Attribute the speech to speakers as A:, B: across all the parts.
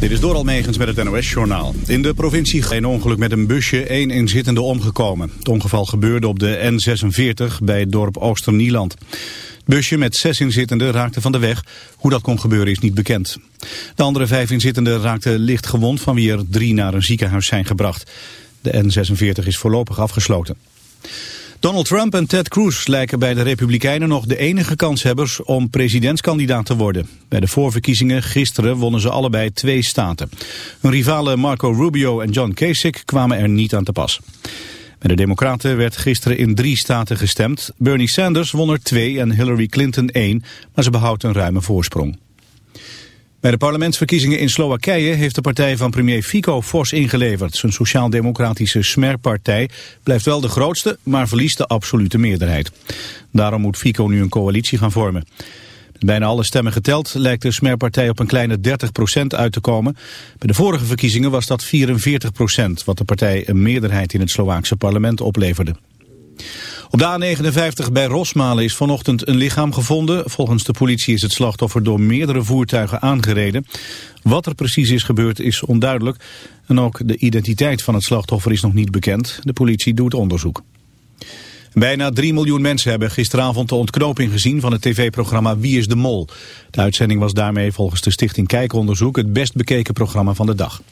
A: Dit is door Megens met het NOS-journaal. In de provincie een ongeluk met een busje, één inzittende omgekomen. Het ongeval gebeurde op de N46 bij het dorp Oosternieland. Het busje met zes inzittenden raakte van de weg. Hoe dat kon gebeuren is niet bekend. De andere vijf inzittenden raakten licht gewond, van wie er drie naar een ziekenhuis zijn gebracht. De N46 is voorlopig afgesloten. Donald Trump en Ted Cruz lijken bij de Republikeinen nog de enige kanshebbers om presidentskandidaat te worden. Bij de voorverkiezingen gisteren wonnen ze allebei twee staten. Hun rivalen Marco Rubio en John Kasich kwamen er niet aan te pas. Bij de Democraten werd gisteren in drie staten gestemd. Bernie Sanders won er twee en Hillary Clinton één, maar ze behoudt een ruime voorsprong. Bij de parlementsverkiezingen in Slowakije heeft de partij van premier Fico fors ingeleverd. Zijn sociaal-democratische Smer-partij blijft wel de grootste, maar verliest de absolute meerderheid. Daarom moet Fico nu een coalitie gaan vormen. Met bijna alle stemmen geteld lijkt de Smer-partij op een kleine 30% uit te komen. Bij de vorige verkiezingen was dat 44%, wat de partij een meerderheid in het Slovaakse parlement opleverde. Op de A59 bij Rosmalen is vanochtend een lichaam gevonden. Volgens de politie is het slachtoffer door meerdere voertuigen aangereden. Wat er precies is gebeurd is onduidelijk. En ook de identiteit van het slachtoffer is nog niet bekend. De politie doet onderzoek. Bijna 3 miljoen mensen hebben gisteravond de ontknoping gezien van het tv-programma Wie is de Mol. De uitzending was daarmee volgens de stichting Kijkonderzoek het best bekeken programma van de dag.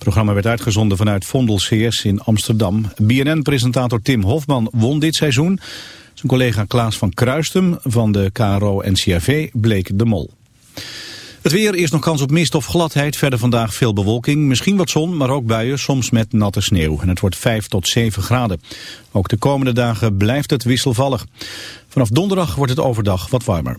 A: Het programma werd uitgezonden vanuit Vondel CS in Amsterdam. BNN-presentator Tim Hofman won dit seizoen. Zijn collega Klaas van Kruistum van de KRO-NCRV bleek de mol. Het weer, is nog kans op mist of gladheid. Verder vandaag veel bewolking, misschien wat zon, maar ook buien, soms met natte sneeuw. En het wordt 5 tot 7 graden. Ook de komende dagen blijft het wisselvallig. Vanaf donderdag wordt het overdag wat warmer.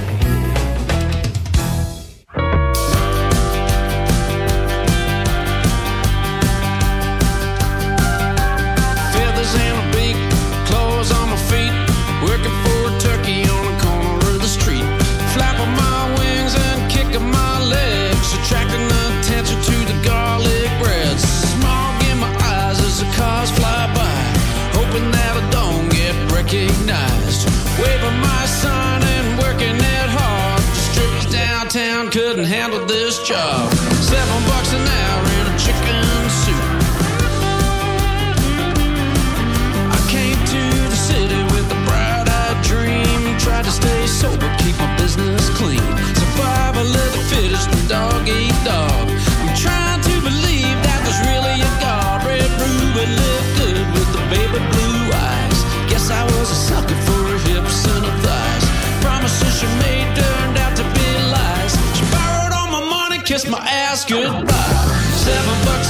B: Handle this job.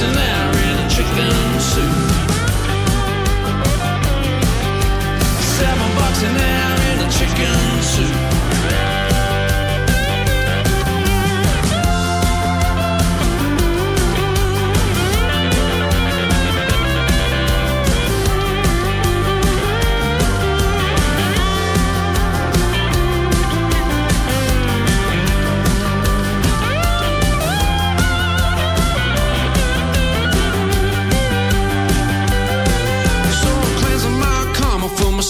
B: Seven bucks an hour in a chicken soup. Seven bucks an hour in a chicken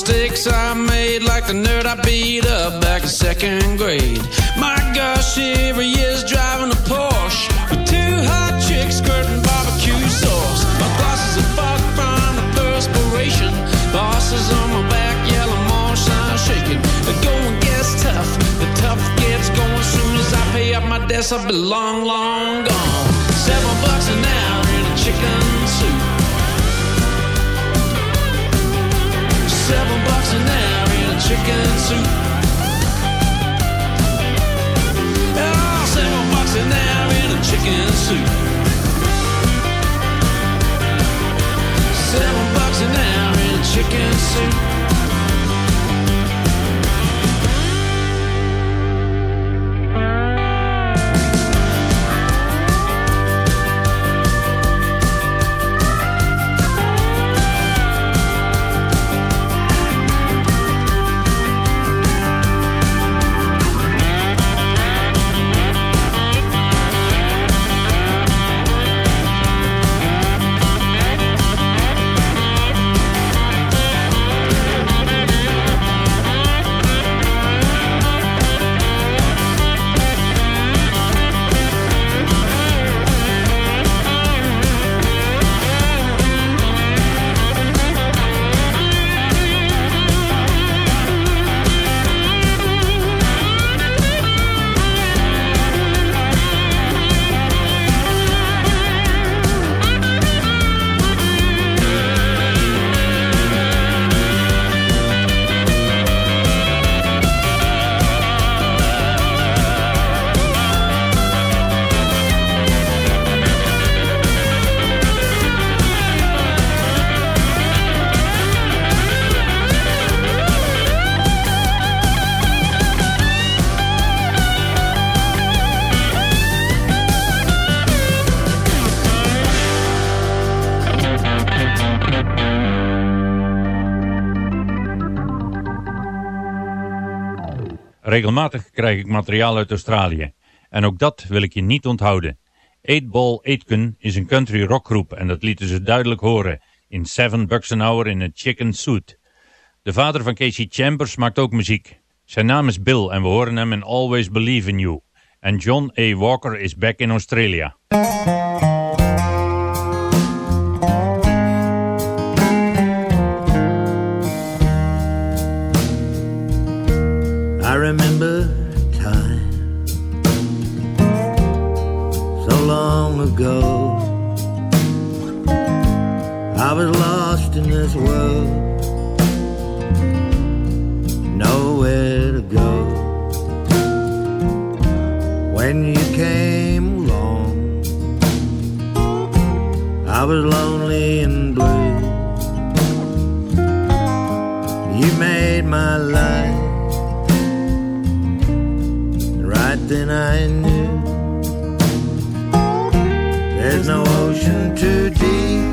C: mistakes I made like
B: the nerd I beat up back in second grade. My gosh, every year's driving a Porsche with two hot chicks skirting barbecue sauce. My glasses are fogged from the perspiration. Bosses on my back, yellow motion shaking. The going gets tough, the tough gets going. Soon as I pay up my debts, I'll be long, long gone. Seven bucks an hour in a chicken Seven bucks an hour in a chicken soup. Oh, seven bucks an hour in a chicken soup. Seven bucks an hour in a chicken soup.
D: Regelmatig krijg ik materiaal uit Australië. En ook dat wil ik je niet onthouden. 8 Ball Aitken is een country rockgroep en dat lieten ze duidelijk horen in Seven Bucks an Hour in a Chicken Suit. De vader van Casey Chambers maakt ook muziek. Zijn naam is Bill en we horen hem in Always Believe in You. En John A. Walker is back in Australia.
E: Ago. I was lost in this world, too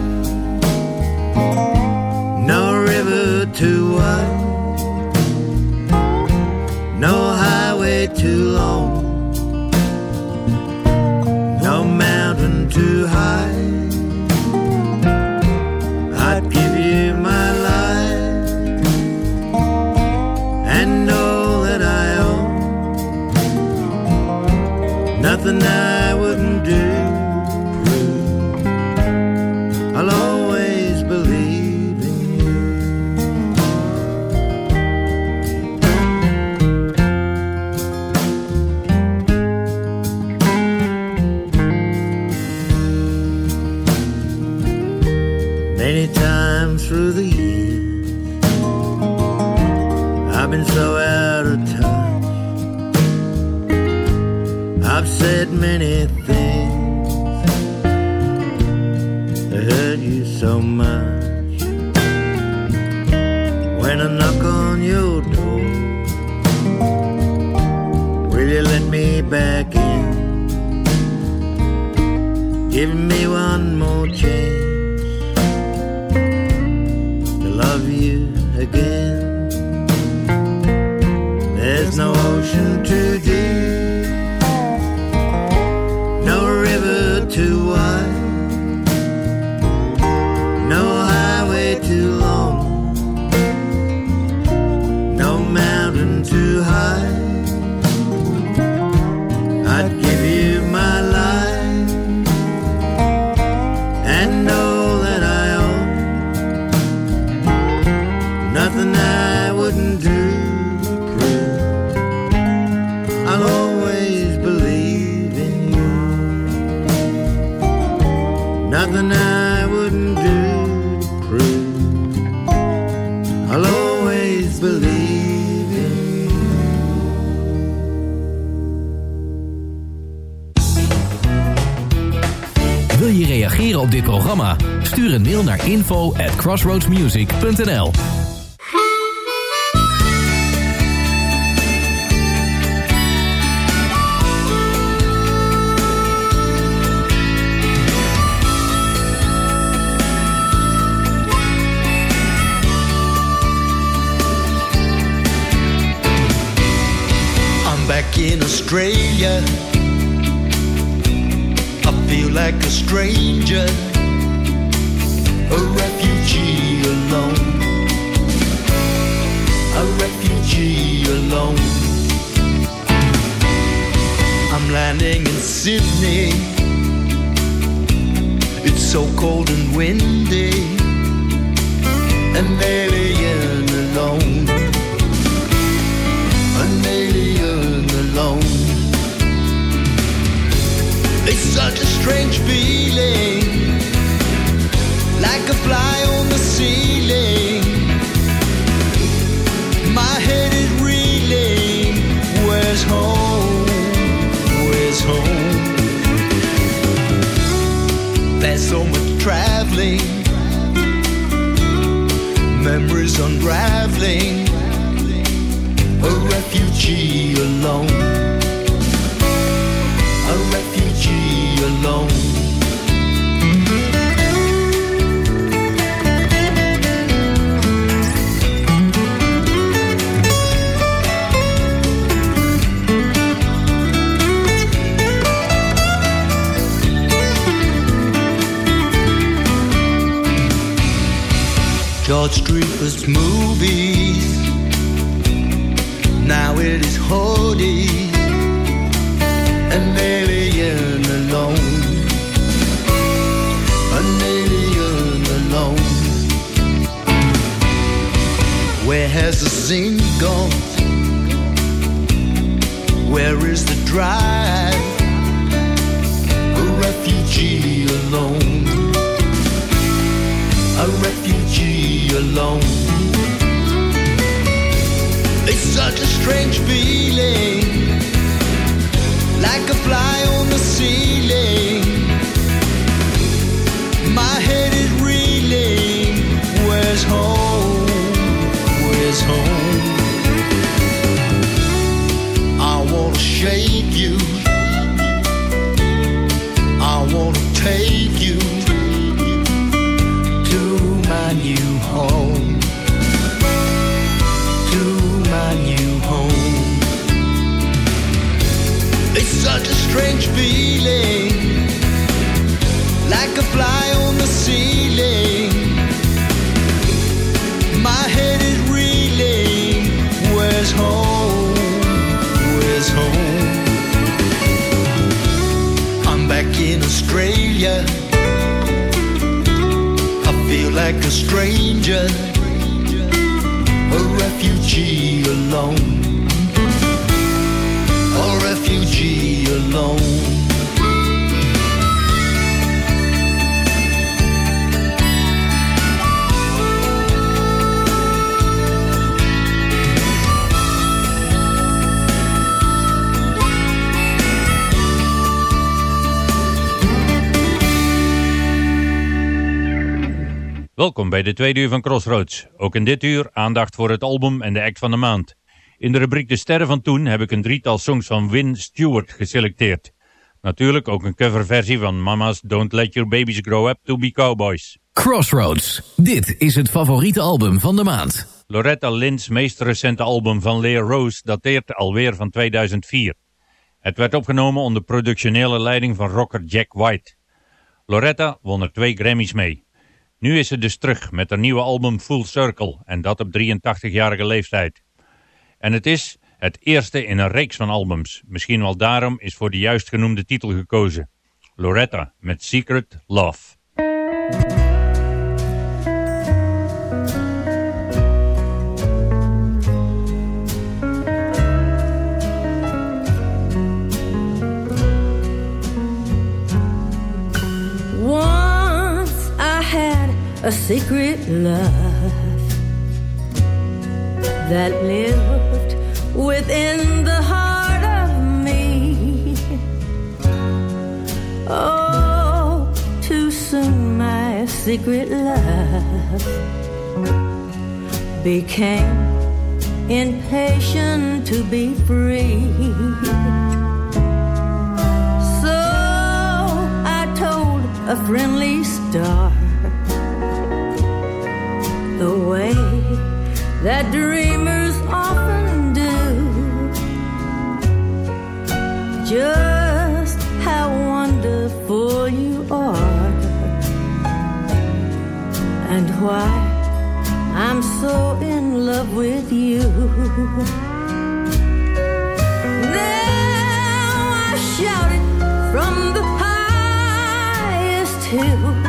E: so much. When I knock on your door, will you let me back in? Give me one
F: mail naar info at crossroadsmusic.nl
E: in Australia. I feel like a stranger, a refugee alone. A refugee alone. I'm landing in Sydney. It's so cold and windy. An alien alone an alien alone. It's such a strange feeling, like a fly on the ceiling. My head is reeling. Where's home? Where's home? There's so much traveling, memories unraveling a refugee alone. A refugee alone. George Street was movies now it is holy, an alien alone, an alien alone. Where has the scene gone? Where is the drive? A refugee alone, a refugee alone. It's such a strange feeling, like a fly on the ceiling. Stranger a refugee alone,
D: Welkom bij de tweede uur van Crossroads. Ook in dit uur aandacht voor het album en de act van de maand. In de rubriek De Sterren van Toen heb ik een drietal songs van Win Stewart geselecteerd. Natuurlijk ook een coverversie van Mama's Don't Let Your Babies Grow Up To Be Cowboys.
F: Crossroads. Dit is het favoriete album van de maand.
D: Loretta Lynn's meest recente album van Leah Rose dateert alweer van 2004. Het werd opgenomen onder productionele leiding van rocker Jack White. Loretta won er twee Grammys mee. Nu is ze dus terug met haar nieuwe album Full Circle en dat op 83-jarige leeftijd. En het is het eerste in een reeks van albums. Misschien wel daarom is voor de juist genoemde titel gekozen. Loretta met Secret Love.
G: A secret love that lived within the heart of me. Oh, too soon my secret love became impatient to be free. So I told a friendly star the way that dreamers often do. Just how wonderful you are, and why I'm so in love with you. Now I shout it from the highest hill.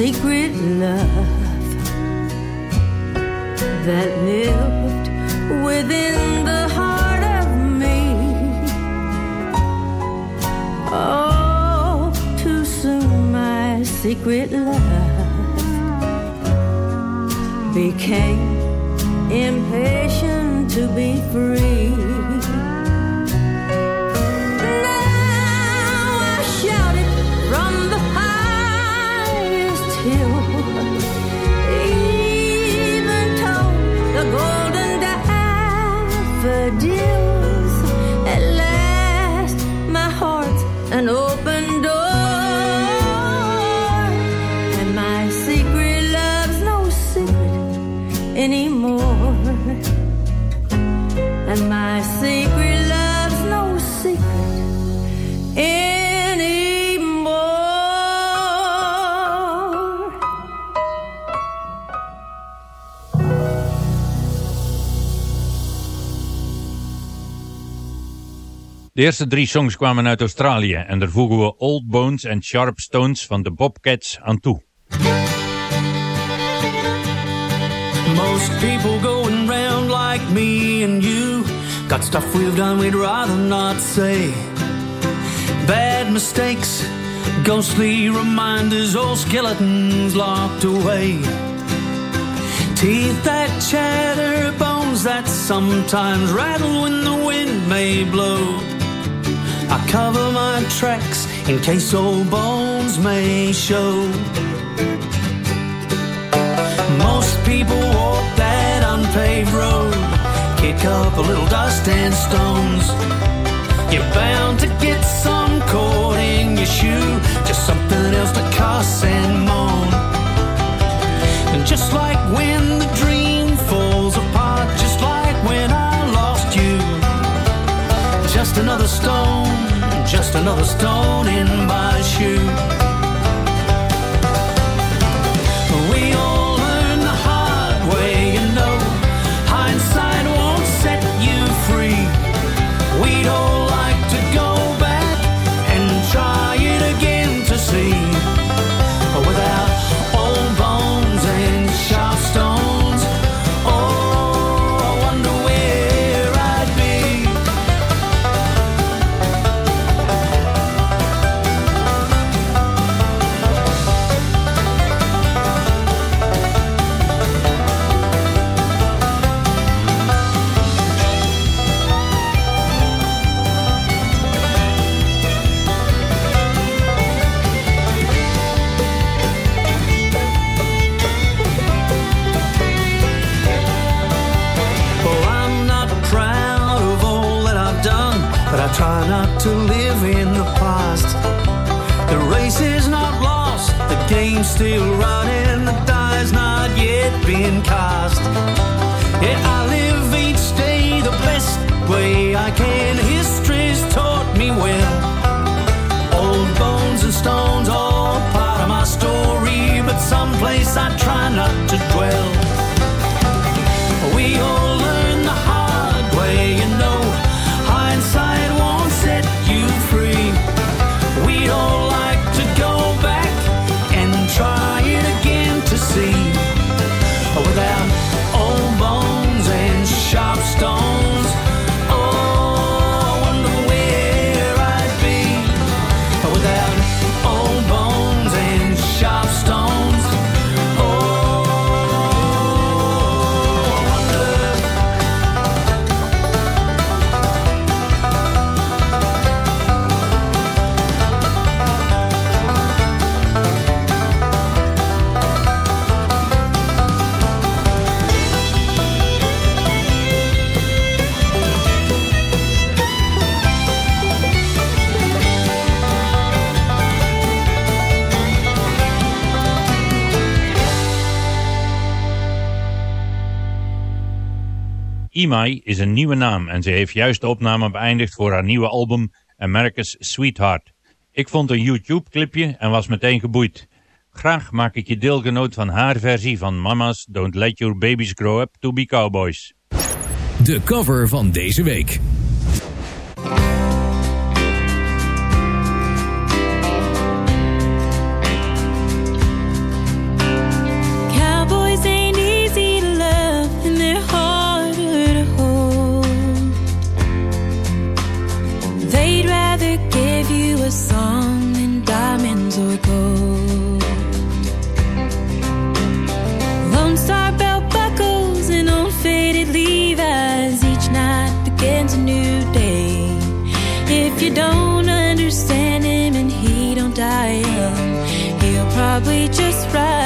G: Secret love
D: De eerste drie songs kwamen uit Australië en daar voegen we Old Bones en Sharp Stones van de Bobcats aan toe.
H: Most people going round like me and you got stuff we've done we'd rather not say. Bad mistakes, ghostly reminders, old skeletons locked away. Teeth that chatter, bones that sometimes rattle when the wind may blow. I cover my tracks in case old bones may show. Most people walk that unpaved road, kick up a little dust and stones. You're bound to get some caught in your shoe, just something else to cuss and moan. And just like when the dream falls apart, just like when I lost you, just another stone, another stone in my shoe. Still running, the die's not yet been cast. Yeah, I live each day the best way I can.
D: Imai is een nieuwe naam en ze heeft juist de opname beëindigd voor haar nieuwe album America's Sweetheart. Ik vond een YouTube-clipje en was meteen geboeid. Graag maak ik je deelgenoot van haar versie van Mama's Don't Let Your Babies Grow Up To Be Cowboys.
F: De cover van deze week.
G: probably just right.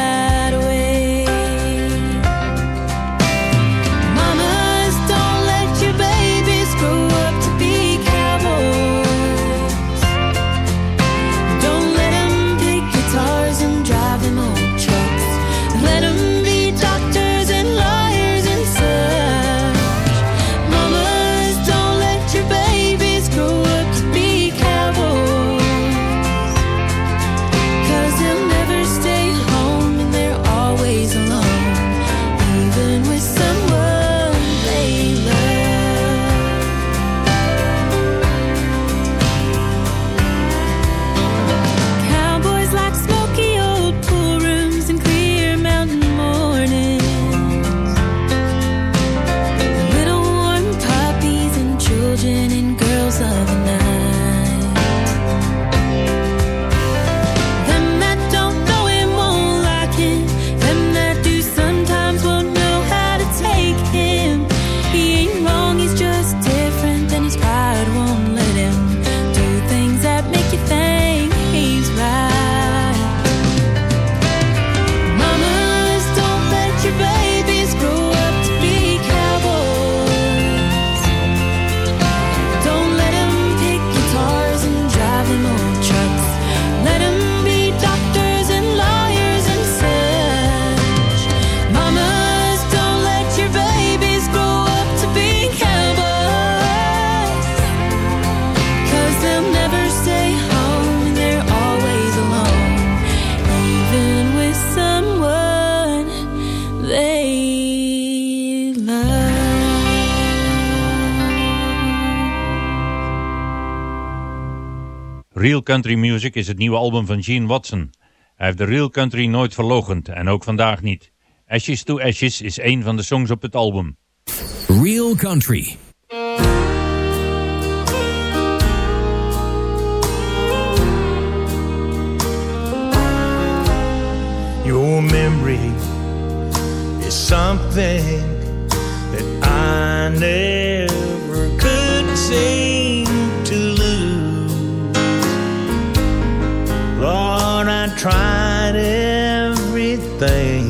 D: Real Country Music is het nieuwe album van Gene Watson. Hij heeft de real country nooit verlogend en ook vandaag niet. Ashes to Ashes is een van de songs op het album.
F: Real Country
E: Your memory is something that I never could see tried everything,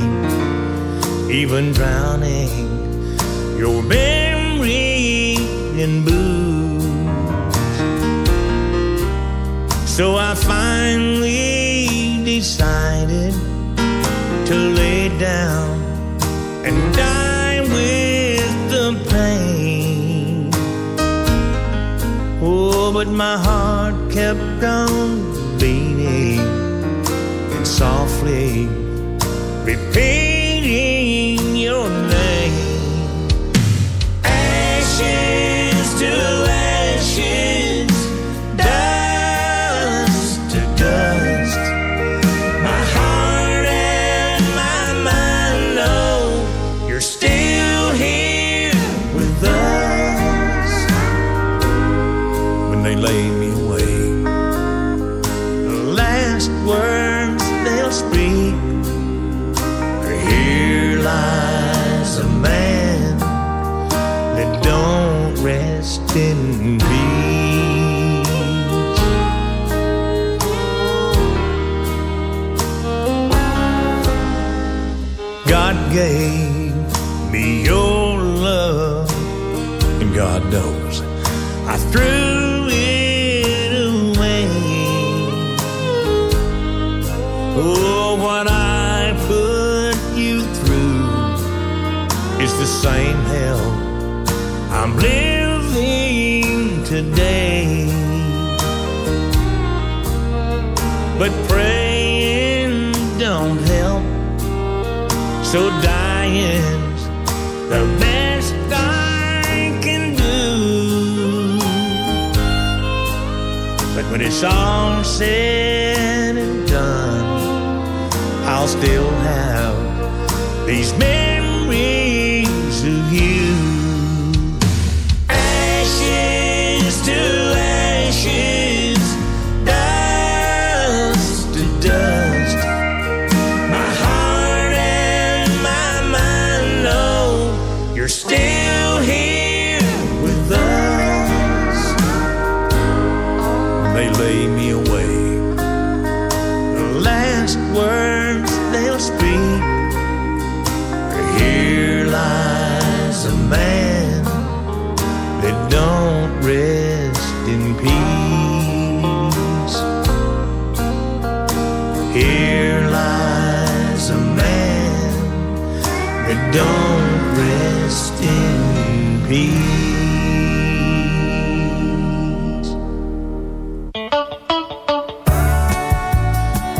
E: even drowning your memory in booze. So I finally decided to lay down and die with the pain. Oh, but my heart kept on softly. Repeat.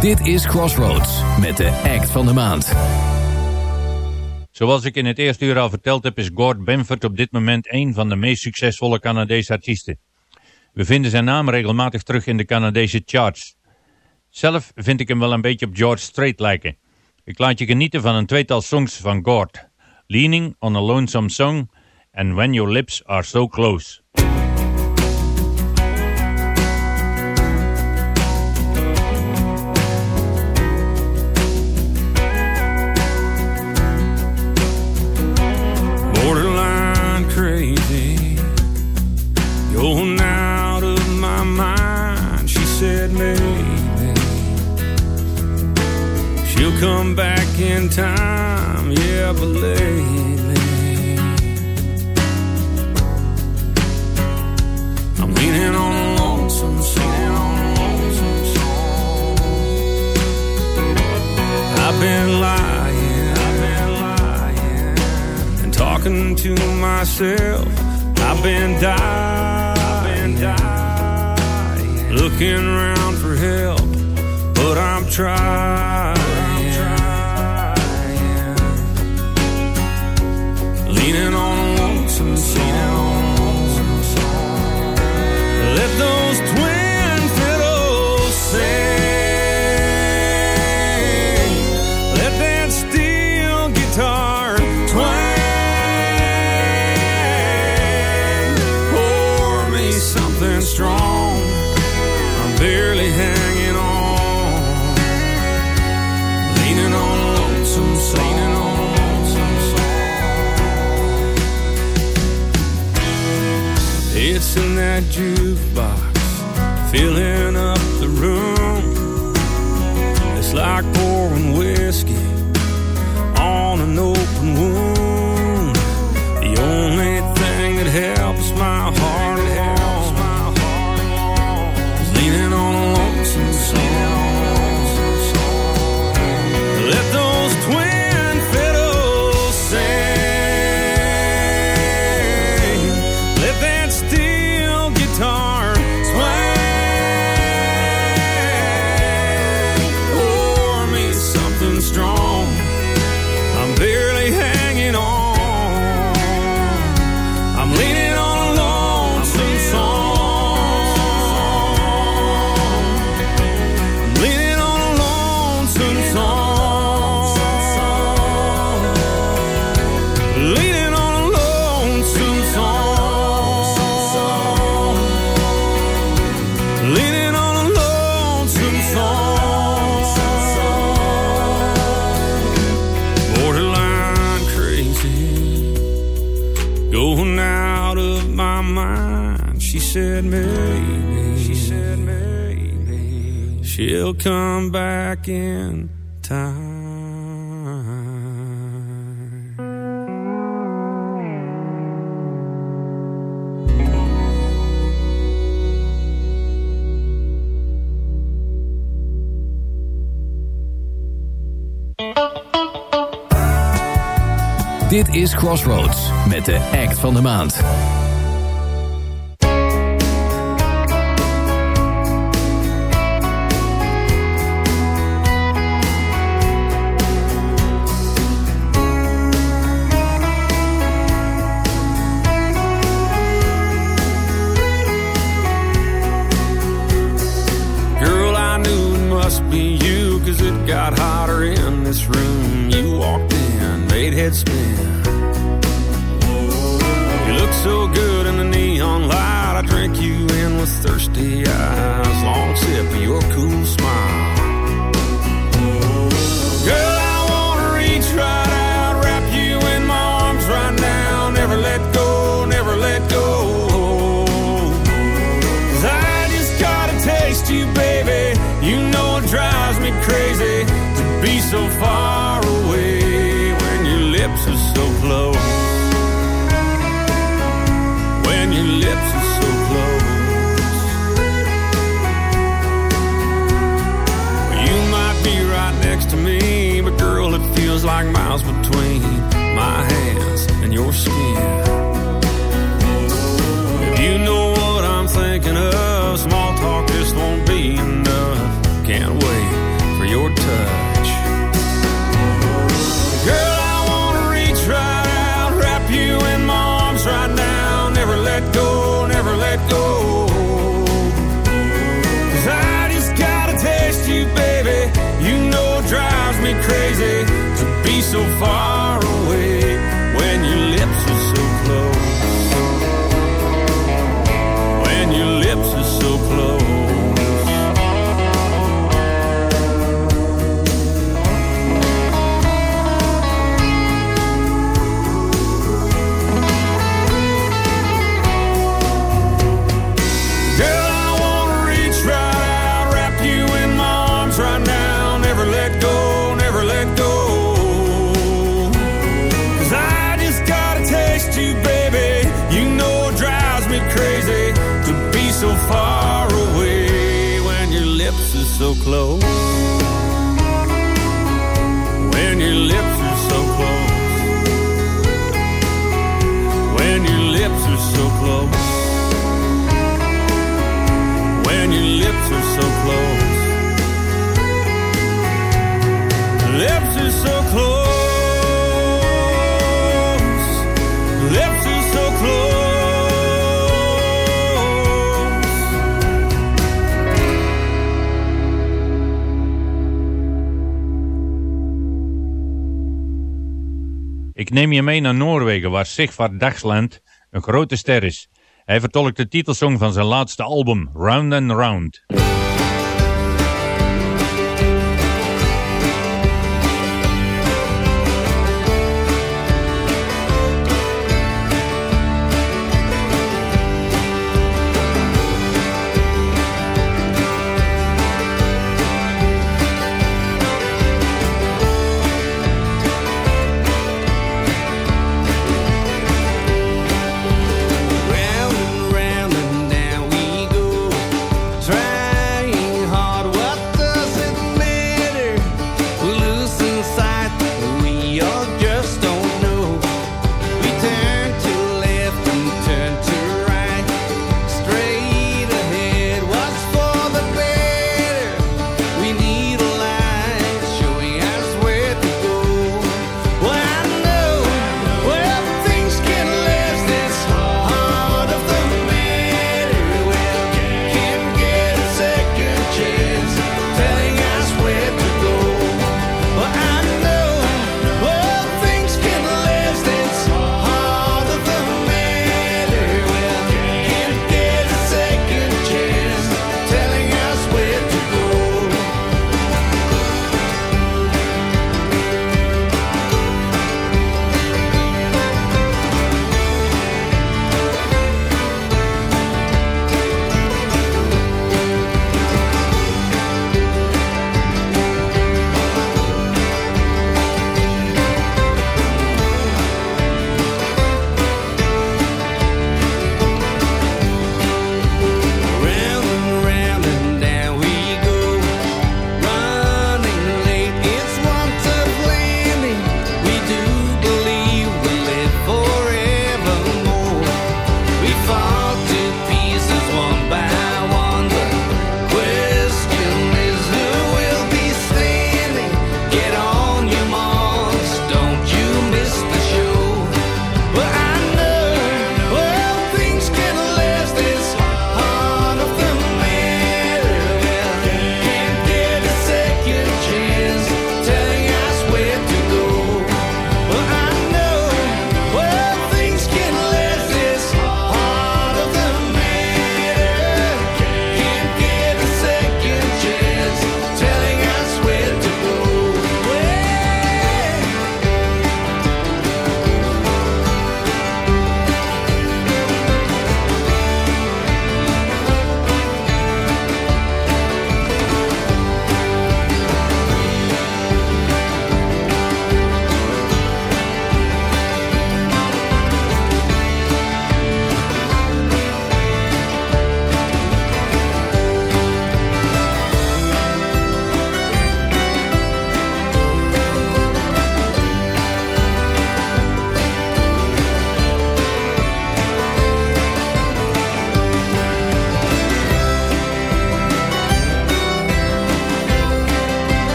F: Dit is Crossroads met de act van de maand.
D: Zoals ik in het eerste uur al verteld heb, is Gord Benford op dit moment een van de meest succesvolle Canadese artiesten. We vinden zijn naam regelmatig terug in de Canadese charts. Zelf vind ik hem wel een beetje op George Strait lijken. Ik laat je genieten van een tweetal songs van Gord. Leaning on a Lonesome Song en When Your Lips Are So Close.
I: Going out of my mind. She said maybe she'll come back in time. Yeah, but lately I'm leaning on a lonesome song. I've been lying, I've been lying, and talking to myself. I've been dying, dying, looking around for help, but I'm trying, leaning on a lonesome song. Let those In that jukebox, filling up the room. It's like pouring whiskey on an open
F: Come back in time.
I: Dit is Crossroads met de act van de maand.
D: Neem je mee naar Noorwegen, waar Sigvard Dagsland een grote ster is. Hij vertolkt de titelsong van zijn laatste album, Round and Round.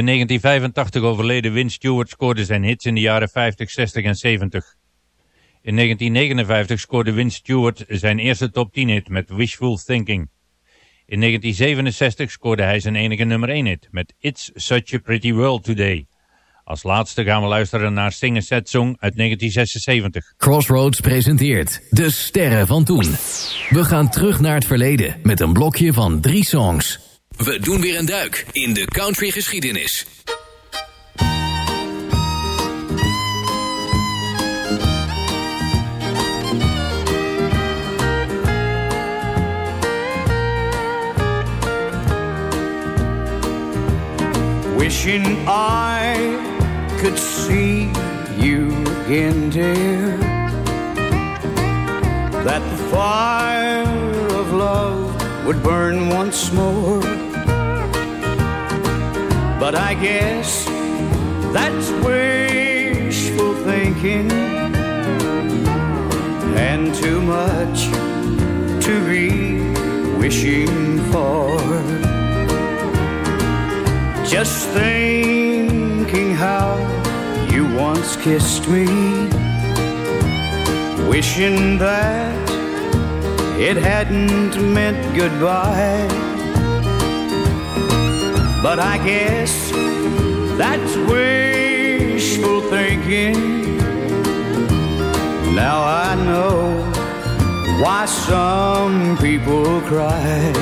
D: De 1985 overleden Win Stewart scoorde zijn hits in de jaren 50, 60 en 70. In 1959 scoorde Win Stewart zijn eerste top 10 hit met Wishful Thinking. In 1967 scoorde hij zijn enige nummer 1 hit met It's Such a Pretty World Today. Als laatste gaan we luisteren naar Sing Sad Song uit 1976.
F: Crossroads presenteert De Sterren van Toen. We gaan terug naar het verleden met een blokje van drie songs. We doen weer een duik in de country geschiedenis.
J: Wishing I could see you again, dear. That the fire of love would burn once more. But I guess that's wishful thinking and too much to be wishing for. Just thinking how you once kissed me, wishing that it hadn't meant goodbye. But I guess that's wishful thinking. Now I know why some people cry.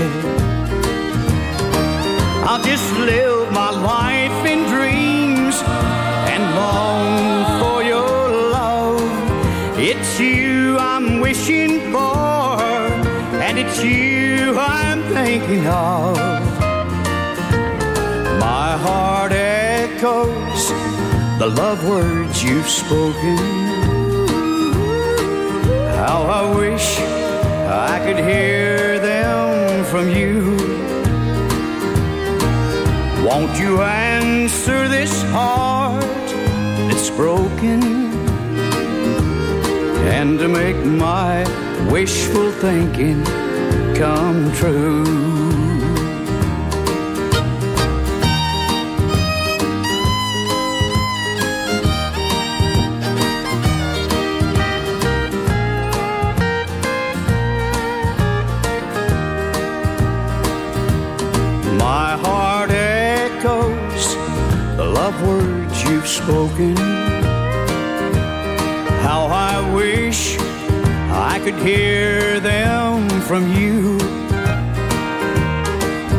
J: I'll just live my life in dreams and long for your love. It's you I'm wishing for, and it's you I'm thinking of. Heart echoes the love words you've spoken. How I wish I could hear them from you. Won't you answer this heart that's broken and to make my wishful thinking come true? Spoken. How I wish I could hear them from you.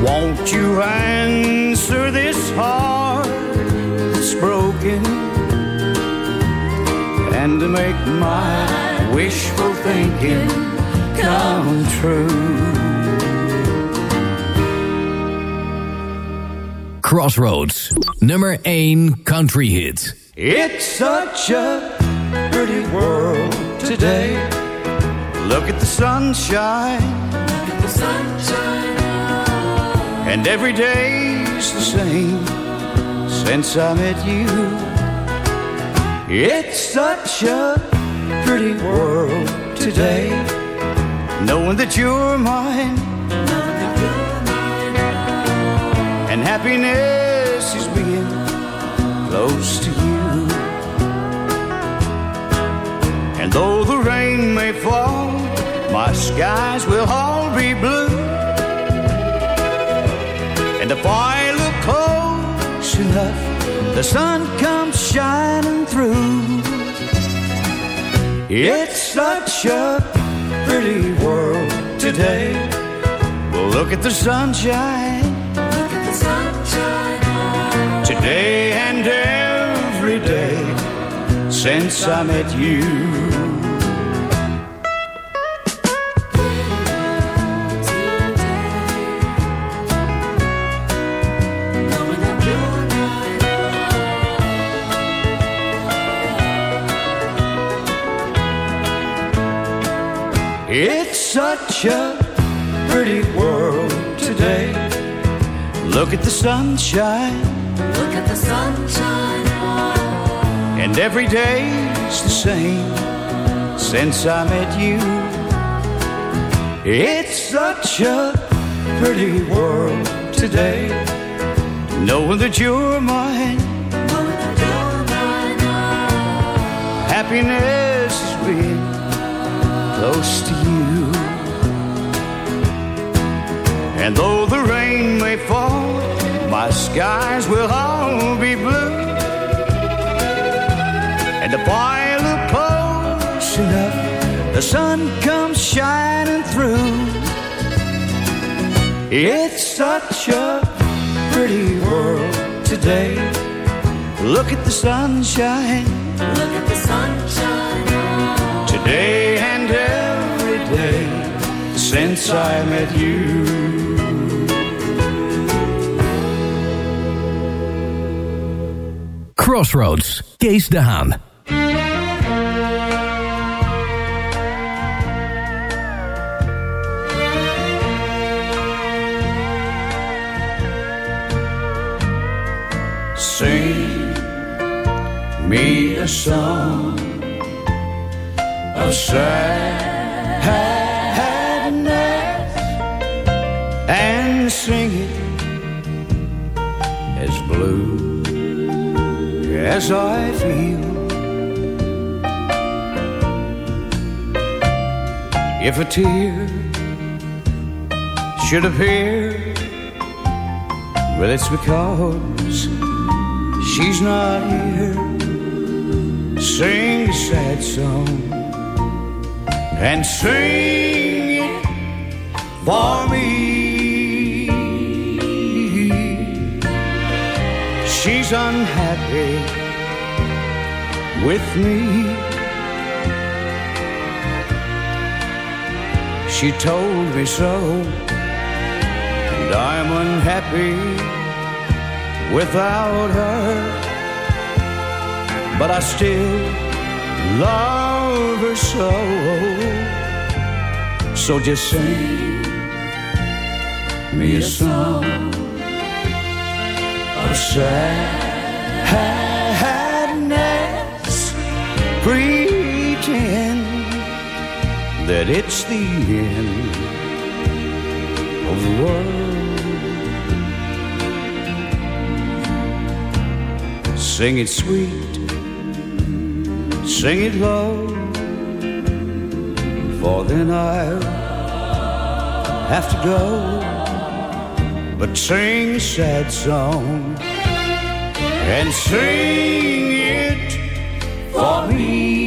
J: Won't you answer this heart that's broken and to make my wishful thinking come true?
F: Crossroads, nummer 1 country hit.
J: It's such a pretty world today. Look at the sunshine. Look at the sunshine. And every day's the same since I met you. It's such a pretty world today. Knowing that you're mine. Happiness is being close to you. And though the rain may fall, my skies will all be blue. And if I look close enough, the sun comes shining through. It's such a pretty world today. Well, look at the sunshine. Today and every day since I met you. It's such a pretty world today. Look at the sunshine. Look at the sunshine. And every day's the same since I met you. It's such a pretty world today. knowing that you're mine. Oh. Happiness is being close to you. And though the rain may fall, my skies will all be blue. And the the close enough, the sun comes shining through. It's such a pretty world today. Look at the sunshine. Look at the sunshine. Today and every day since I met you.
F: Crossroads, Kees de Haan.
J: Sing me a song of sadness as I feel. If a tear should appear, well, it's because she's not here. Sing a sad song and sing it for me. She's unhappy with me. She told me so, and I'm unhappy without her. But I still love her so. So just sing me a song of sadness. That it's the end of the world. Sing it sweet, sing it low, for then I'll have to go. But sing a sad song and sing it for me.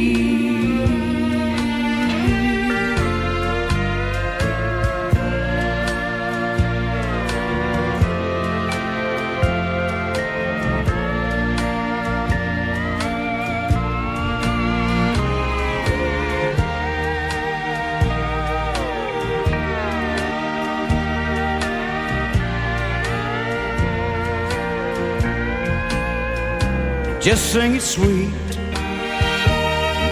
J: Just sing it sweet,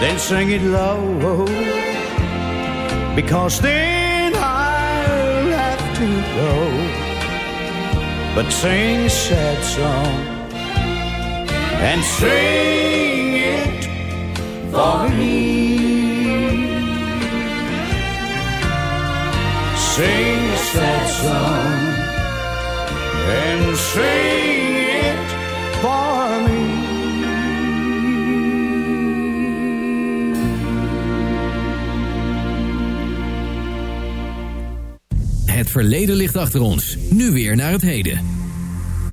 J: then sing it low, because then I'll have to go. But sing a sad song and sing it for me. Sing a sad song and sing
F: verleden ligt achter ons. Nu weer naar het heden.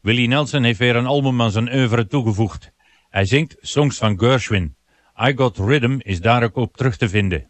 D: Willie Nelson heeft weer een album aan zijn oeuvre toegevoegd. Hij zingt songs van Gershwin. I Got Rhythm is daar ook op terug te vinden.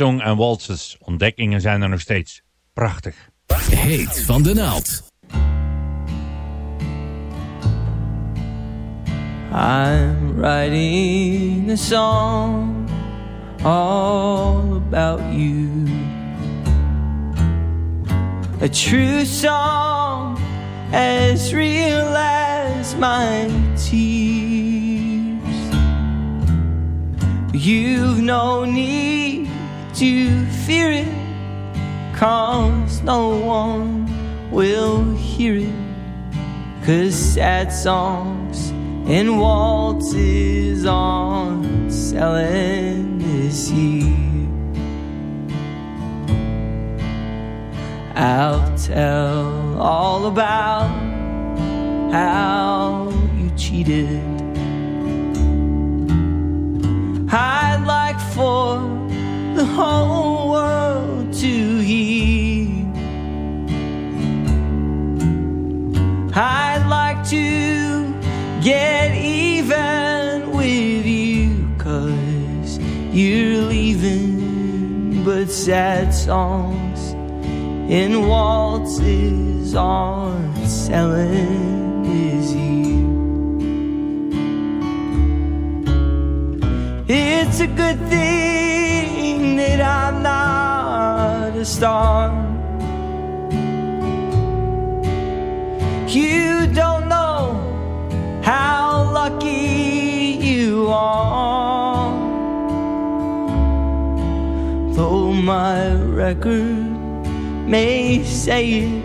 D: Song en Waltzes. Ontdekkingen zijn er nog steeds. Prachtig.
F: Heet van de naald.
K: I'm writing a song all about you. A true song as real as my tears. You've no need to fear it, cause no one will hear it. Cause sad songs and waltzes on selling this year. I'll tell all about how you cheated. I'd like for the whole world to hear. I'd like to get even with you, cause you're leaving, but sad songs and waltzes aren't selling this year. It's a good thing that I'm not a star. You don't know how lucky you are. Though my record may say it,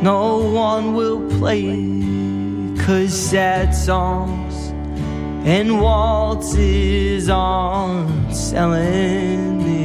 K: no one will play it. Cause sad songs and waltzes aren't selling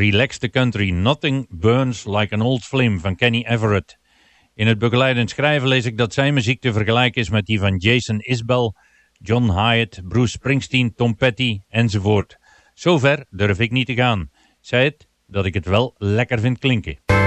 H: Relax the Country, Nothing Burns Like an Old Flame van Kenny Everett. In het begeleidend schrijven lees ik dat zijn muziek te vergelijken is met die van Jason Isbell, John Hyatt, Bruce Springsteen, Tom Petty enzovoort. Zover durf ik niet te gaan. Zij het dat ik het wel lekker vind klinken.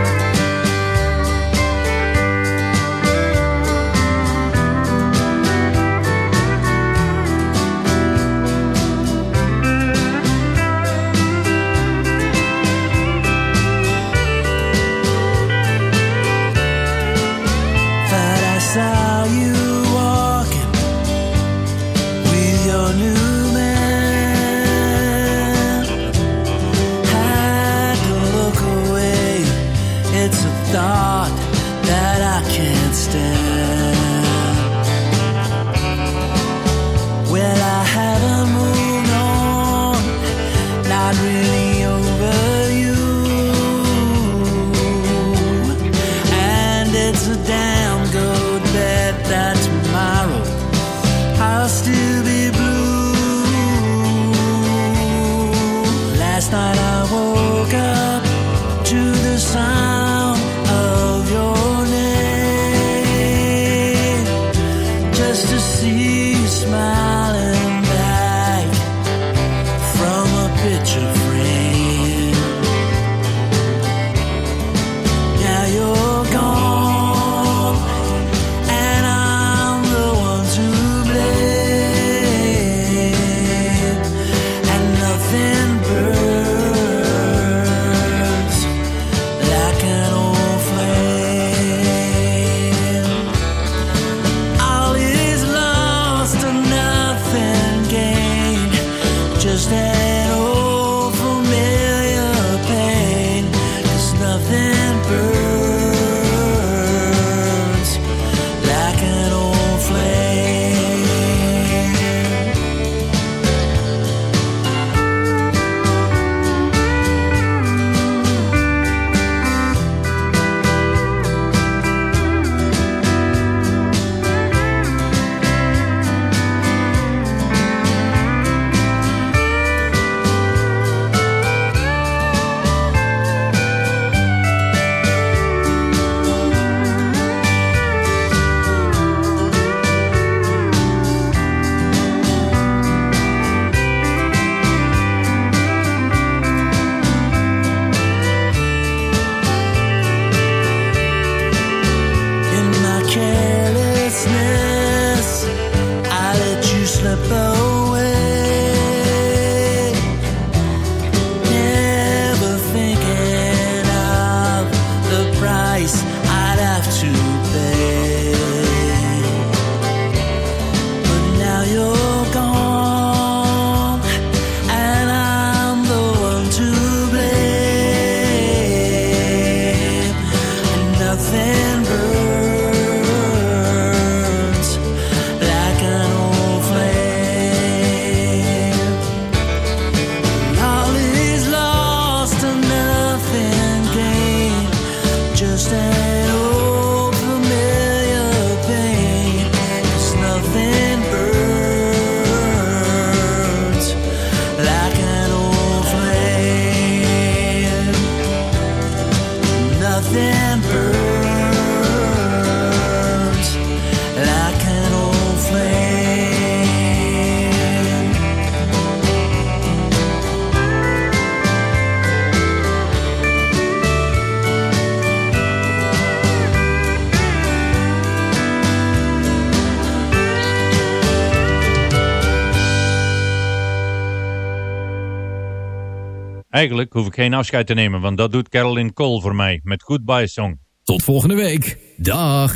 H: Eigenlijk hoef ik geen afscheid te nemen, want dat doet Carolyn Cole voor mij met Goodbye Song.
G: Tot volgende week. Dag.